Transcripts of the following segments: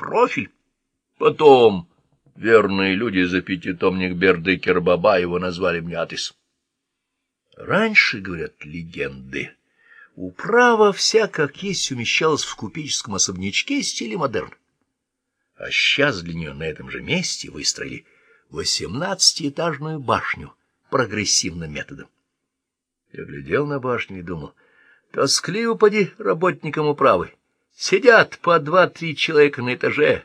профиль. Потом верные люди за пятитомник Бердыкер Бабаева назвали мне адрес. Раньше, говорят, легенды, управа вся как есть умещалась в купеческом особнячке стиле модерн. А сейчас для нее на этом же месте выстроили восемнадцатиэтажную башню прогрессивным методом. Я глядел на башню и думал, тоскливо поди работникам управы. Сидят по два-три человека на этаже.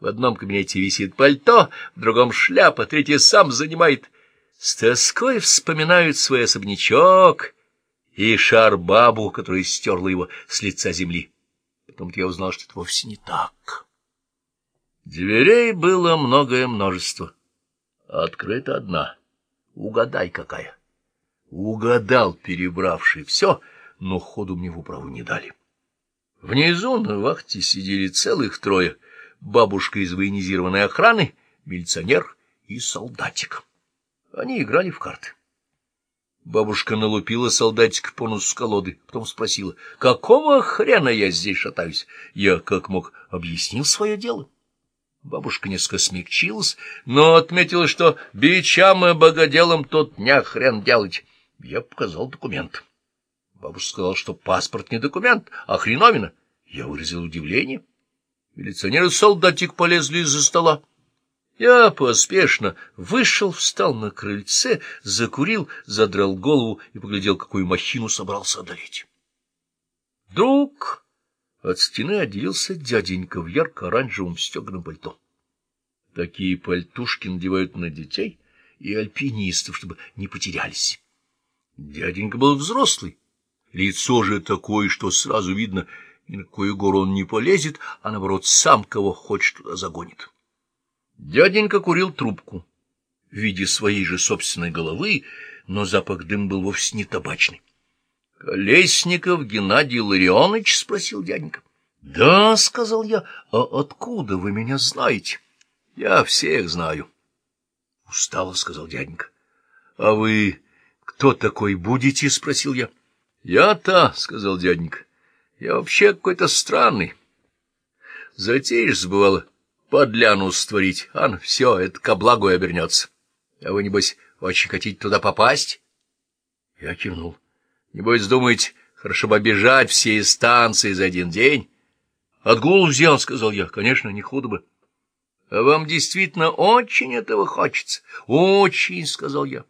В одном кабинете висит пальто, в другом шляпа, третий сам занимает. С тоской вспоминают свой особнячок и шар-бабу, которая стерла его с лица земли. Потом я узнал, что это вовсе не так. Дверей было многое множество. Открыта одна. Угадай, какая. Угадал, перебравший все, но ходу мне в управу не дали. Внизу на вахте сидели целых трое. Бабушка из военизированной охраны, милиционер и солдатик. Они играли в карты. Бабушка налупила солдатика по носу с колоды, потом спросила, какого хрена я здесь шатаюсь? Я, как мог, объяснил свое дело. Бабушка несколько смягчилась, но отметила, что бичам и богоделам тут не хрен делать. Я показал документ. Бабушка сказала, что паспорт не документ, а хреновина. Я выразил удивление. Милиционеры и солдатик полезли из-за стола. Я поспешно вышел, встал на крыльце, закурил, задрал голову и поглядел, какую махину собрался одолеть. Вдруг от стены отделился дяденька в ярко-оранжевом стеганом пальто. Такие пальтушки надевают на детей и альпинистов, чтобы не потерялись. Дяденька был взрослый, лицо же такое, что сразу видно, ни на какую гору он не полезет, а, наоборот, сам кого хочет туда загонит. Дяденька курил трубку в виде своей же собственной головы, но запах дым был вовсе не табачный. — Колесников Геннадий Ларионович? — спросил дяденька. — Да, — сказал я, — а откуда вы меня знаете? — Я всех знаю. — Устало, — сказал дяденька. — А вы кто такой будете? — спросил я. — Я-то, — сказал дяденька, — я вообще какой-то странный. Затеешь, бывало, подляну створить, ан, все, это ко благу и обернется. А вы, небось, очень хотите туда попасть? Я кивнул. Небось, думаете, хорошо бы обижать все станции за один день? Отгул взял, — сказал я, — конечно, не худо бы. А вам действительно очень этого хочется? Очень, — сказал я.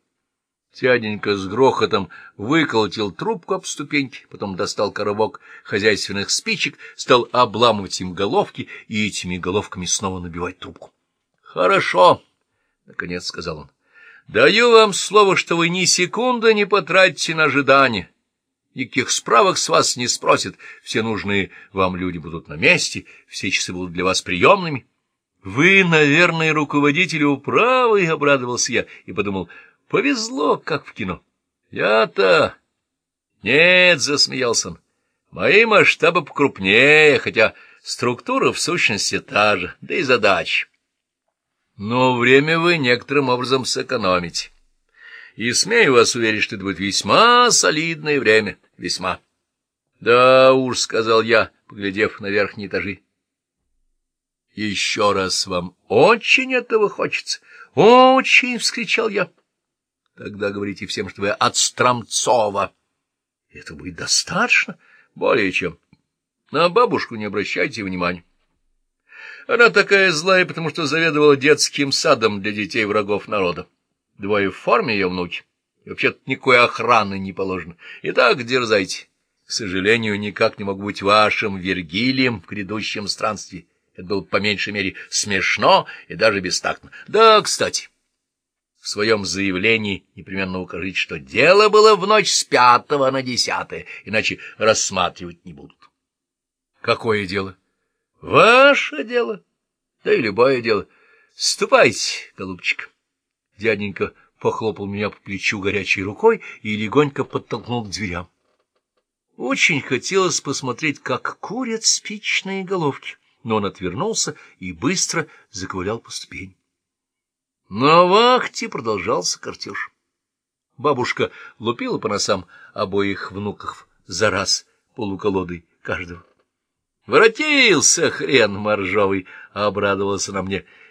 Тяденька с грохотом выколотил трубку об ступеньки, потом достал коробок хозяйственных спичек, стал обламывать им головки и этими головками снова набивать трубку. — Хорошо, — наконец сказал он. — Даю вам слово, что вы ни секунды не потратите на ожидание. Никаких справок с вас не спросят, все нужные вам люди будут на месте, все часы будут для вас приемными. — Вы, наверное, руководитель управы, — обрадовался я и подумал, — Повезло, как в кино. Я-то... Нет, засмеялся он. Мои масштабы покрупнее, хотя структура в сущности та же, да и задача. Но время вы некоторым образом сэкономите. И смею вас уверить, что это будет весьма солидное время, весьма. Да уж, — сказал я, поглядев на верхние этажи. Еще раз вам очень этого хочется. Очень, — вскричал я. Тогда говорите всем, что вы от Стромцова. Это будет достаточно, более чем. На бабушку не обращайте внимания. Она такая злая, потому что заведовала детским садом для детей врагов народа. Двое в форме ее внуки. И вообще-то никакой охраны не положено. Итак, дерзайте. К сожалению, никак не могу быть вашим Вергилием в грядущем странстве. Это было по меньшей мере смешно и даже бестактно. Да, кстати в своем заявлении непременно укажите, что дело было в ночь с пятого на десятое, иначе рассматривать не будут. Какое дело? Ваше дело. Да и любое дело. Ступайте, голубчик. Дяденька похлопал меня по плечу горячей рукой и легонько подтолкнул к дверям. Очень хотелось посмотреть, как курят спичные головки, но он отвернулся и быстро заковылял по ступени. На вахте продолжался картеж. Бабушка лупила по носам обоих внуков за раз полуколодой каждого. Воротился хрен моржовый, — обрадовался на мне.